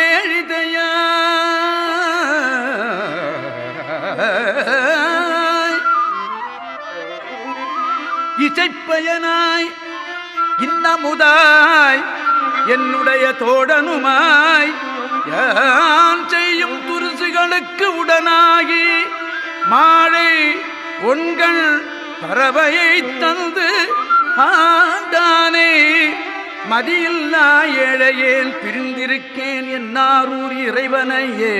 ஏழிதையா இசைப்பயனாய் இன்னமுதாய் என்னுடைய தோடனுமாய் யான் செய்யும் துருசுகளுக்கு உடனாகி மாழை உண்கள் பறவையை தந்து மதியில்லா ஏழையேன் பிரிந்திருக்கேன் என்னாரூர் இறைவனையே.